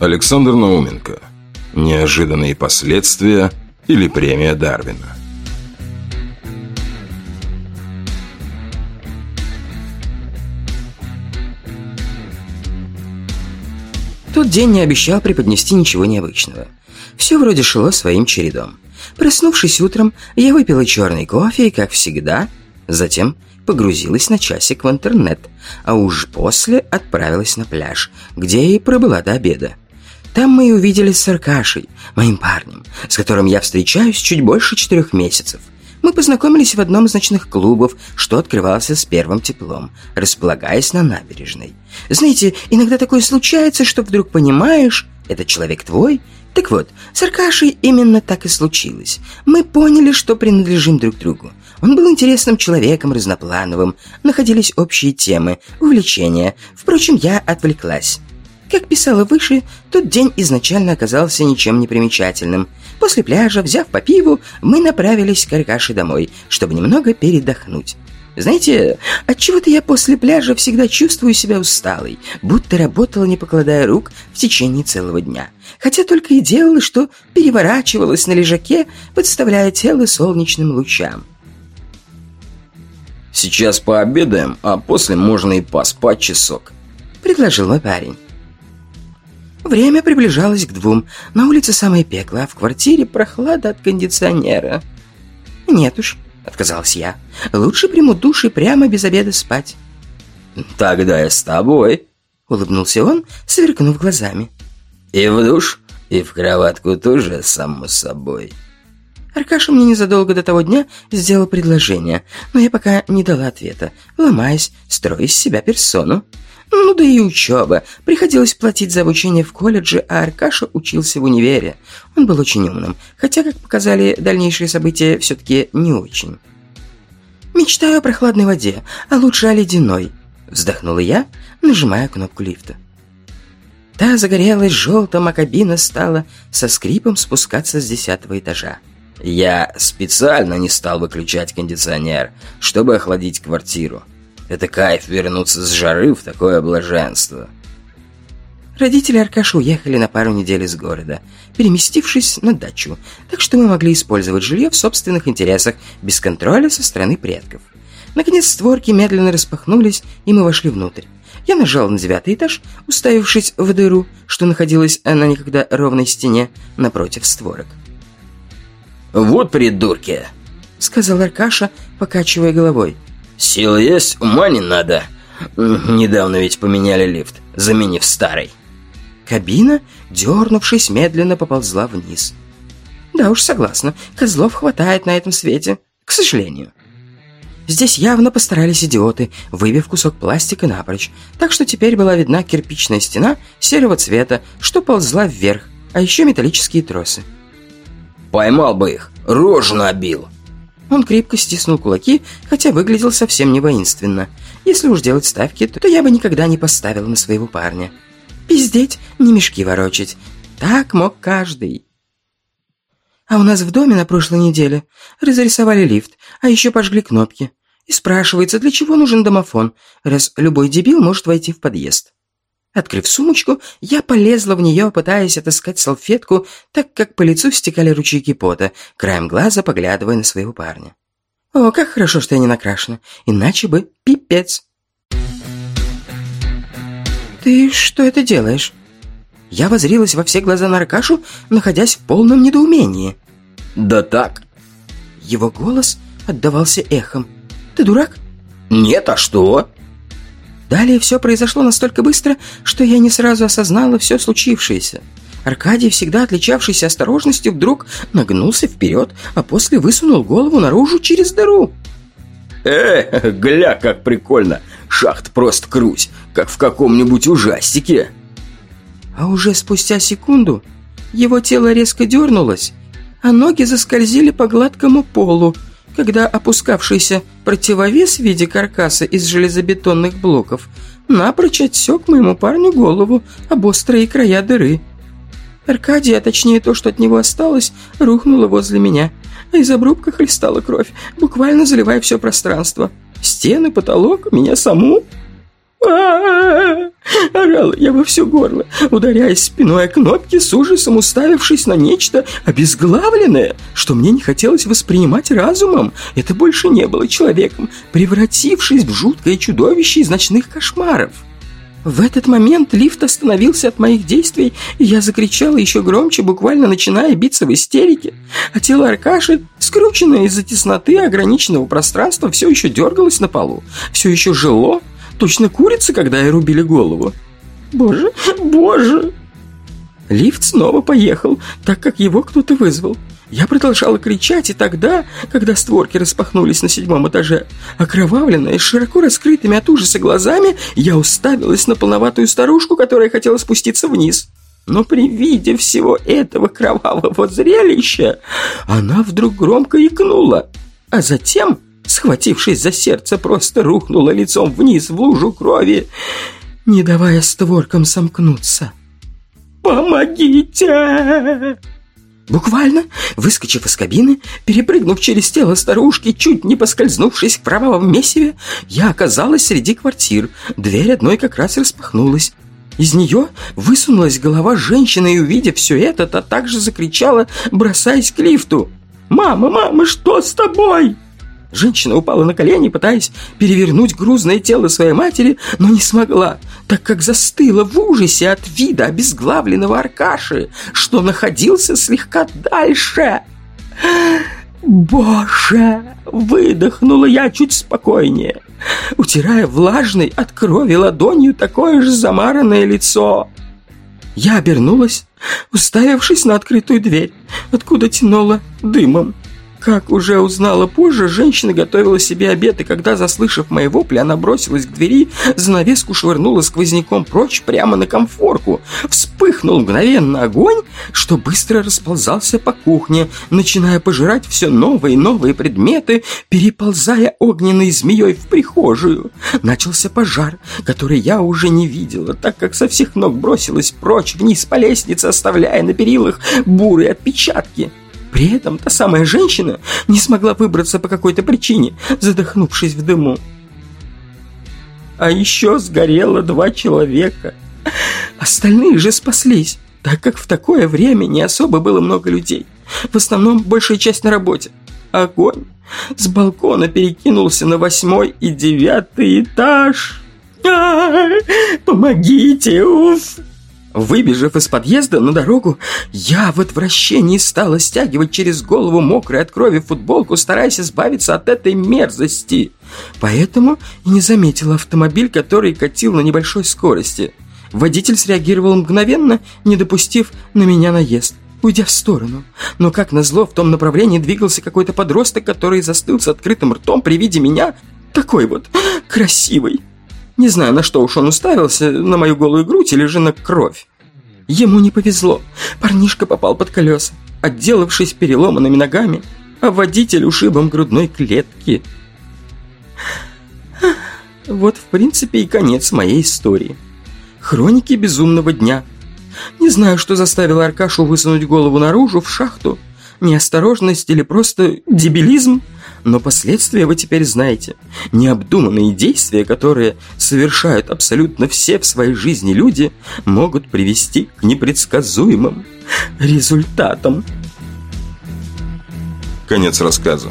Александр Науменко. Неожиданные последствия или премия Дарвина. Тот день не обещал преподнести ничего необычного. Все вроде шло своим чередом. Проснувшись утром, я выпила черный кофе и, как всегда, затем погрузилась на часик в интернет, а уж после отправилась на пляж, где и пробыла до обеда. Там мы и увиделись с Аркашей, моим парнем, с которым я встречаюсь чуть больше четырех месяцев. Мы познакомились в одном из ночных клубов, что открывался с первым теплом, располагаясь на набережной. Знаете, иногда такое случается, что вдруг понимаешь, этот человек твой. Так вот, с Аркашей именно так и случилось. Мы поняли, что принадлежим друг другу. Он был интересным человеком, разноплановым, находились общие темы, увлечения. Впрочем, я отвлеклась. Как писала выше, тот день изначально оказался ничем не примечательным. После пляжа, взяв по пиву, мы направились к Аркаше домой, чтобы немного передохнуть. Знаете, отчего-то я после пляжа всегда чувствую себя усталой, будто работала, не покладая рук, в течение целого дня. Хотя только и делала, что переворачивалась на лежаке, подставляя тело солнечным лучам. «Сейчас пообедаем, а после можно и поспать часок», — предложил мой парень. Время приближалось к двум. На улице самое пекло, а в квартире прохлада от кондиционера. «Нет уж», — отказалась я. «Лучше приму душ и прямо без обеда спать». «Тогда я с тобой», — улыбнулся он, сверкнув глазами. «И в душ, и в кроватку тоже, само собой». Аркаша мне незадолго до того дня сделал предложение, но я пока не дала ответа, ломаясь, строя из себя персону. Ну да и учеба. Приходилось платить за обучение в колледже, а Аркаша учился в универе. Он был очень умным, хотя, как показали дальнейшие события, все-таки не очень. «Мечтаю о прохладной воде, а лучше о ледяной», — вздохнула я, нажимая кнопку лифта. Та загорелась желтым, а кабина стала со скрипом спускаться с десятого этажа. «Я специально не стал выключать кондиционер, чтобы охладить квартиру», это кайф вернуться с жары в такое блаженство. Родители Аркаши уехали на пару недель из города, переместившись на дачу, так что мы могли использовать жилье в собственных интересах, без контроля со стороны предков. Наконец створки медленно распахнулись, и мы вошли внутрь. Я нажал на девятый этаж, уставившись в дыру, что находилась на никогда ровной стене напротив створок. «Вот придурки!» — сказал Аркаша, покачивая головой. Сил есть, ума не надо. Недавно ведь поменяли лифт, заменив старый. Кабина, дернувшись, медленно поползла вниз. Да уж, согласна, козлов хватает на этом свете, к сожалению. Здесь явно постарались идиоты, выбив кусок пластика напрочь, так что теперь была видна кирпичная стена серого цвета, что ползла вверх, а еще металлические тросы. «Поймал бы их, рожу набил!» Он крепко стиснул кулаки, хотя выглядел совсем не воинственно. Если уж делать ставки, то я бы никогда не поставил на своего парня. Пиздеть, не мешки ворочать. Так мог каждый. А у нас в доме на прошлой неделе разрисовали лифт, а еще пожгли кнопки. И спрашивается, для чего нужен домофон, раз любой дебил может войти в подъезд. Открыв сумочку, я полезла в нее, пытаясь отыскать салфетку, так как по лицу стекали ручейки пота, краем глаза поглядывая на своего парня. О, как хорошо, что я не накрашена, иначе бы пипец. «Ты что это делаешь?» Я возрилась во все глаза на Аркашу, находясь в полном недоумении. «Да так». Его голос отдавался эхом. «Ты дурак?» «Нет, а что?» Далее все произошло настолько быстро, что я не сразу осознала все случившееся. Аркадий, всегда отличавшийся осторожностью, вдруг нагнулся вперед, а после высунул голову наружу через дыру. «Э, гля, как прикольно! Шахт просто крусь, как в каком-нибудь ужастике!» А уже спустя секунду его тело резко дернулось, а ноги заскользили по гладкому полу, когда опускавшийся противовес в виде каркаса из железобетонных блоков напрочь отсек моему парню голову об острые края дыры. Аркадий, а точнее то, что от него осталось, рухнуло возле меня, а из обрубка хлестала кровь, буквально заливая все пространство. Стены, потолок, меня саму. А Орала я во все горло, ударяясь спиной о кнопки, с ужасом уставившись на нечто обезглавленное, что мне не хотелось воспринимать разумом. Это больше не было человеком, превратившись в жуткое чудовище из ночных кошмаров. В этот момент лифт остановился от моих действий, и я закричала еще громче, буквально начиная биться в истерике. А тело Аркаши, скрученное из-за тесноты ограниченного пространства, все еще дергалось на полу, все еще жило, точно курица, когда ей рубили голову. Боже, боже! Лифт снова поехал, так как его кто-то вызвал. Я продолжала кричать, и тогда, когда створки распахнулись на седьмом этаже, окровавленная, с широко раскрытыми от ужаса глазами, я уставилась на полноватую старушку, которая хотела спуститься вниз. Но при виде всего этого кровавого зрелища, она вдруг громко икнула, а затем, схватившись за сердце, просто рухнула лицом вниз в лужу крови, не давая створкам сомкнуться. «Помогите!» Буквально, выскочив из кабины, перепрыгнув через тело старушки, чуть не поскользнувшись в кровавом месиве, я оказалась среди квартир. Дверь одной как раз распахнулась. Из нее высунулась голова женщины и, увидев все это, та также закричала, бросаясь к лифту. «Мама, мама, что с тобой?» Женщина упала на колени, пытаясь перевернуть грузное тело своей матери, но не смогла, так как застыла в ужасе от вида обезглавленного Аркаши, что находился слегка дальше. «Боже!» — выдохнула я чуть спокойнее, утирая влажной от крови ладонью такое же замаранное лицо. Я обернулась, уставившись на открытую дверь, откуда тянуло дымом. Как уже узнала позже, женщина готовила себе обед, и когда, заслышав мои вопли, она бросилась к двери, занавеску швырнула сквозняком прочь прямо на комфорку. Вспыхнул мгновенно огонь, что быстро расползался по кухне, начиная пожирать все новые и новые предметы, переползая огненной змеей в прихожую. Начался пожар, который я уже не видела, так как со всех ног бросилась прочь вниз по лестнице, оставляя на перилах бурые отпечатки. При этом та самая женщина не смогла выбраться по какой-то причине, задохнувшись в дыму. А еще сгорело два человека. Остальные же спаслись, так как в такое время не особо было много людей. В основном большая часть на работе. Огонь с балкона перекинулся на восьмой и девятый этаж. А, помогите, уф! Выбежав из подъезда на дорогу, я в отвращении стала стягивать через голову мокрой от крови футболку, стараясь избавиться от этой мерзости. Поэтому и не заметила автомобиль, который катил на небольшой скорости. Водитель среагировал мгновенно, не допустив на меня наезд, уйдя в сторону. Но, как назло, в том направлении двигался какой-то подросток, который застыл с открытым ртом при виде меня, такой вот красивый. Не знаю, на что уж он уставился, на мою голую грудь или же на кровь. Ему не повезло. Парнишка попал под колеса, отделавшись переломанными ногами, а водитель ушибом грудной клетки. Вот, в принципе, и конец моей истории. Хроники безумного дня. Не знаю, что заставило Аркашу высунуть голову наружу в шахту. Неосторожность или просто дебилизм – но последствия вы теперь знаете. Необдуманные действия, которые совершают абсолютно все в своей жизни люди, могут привести к непредсказуемым результатам. Конец рассказа.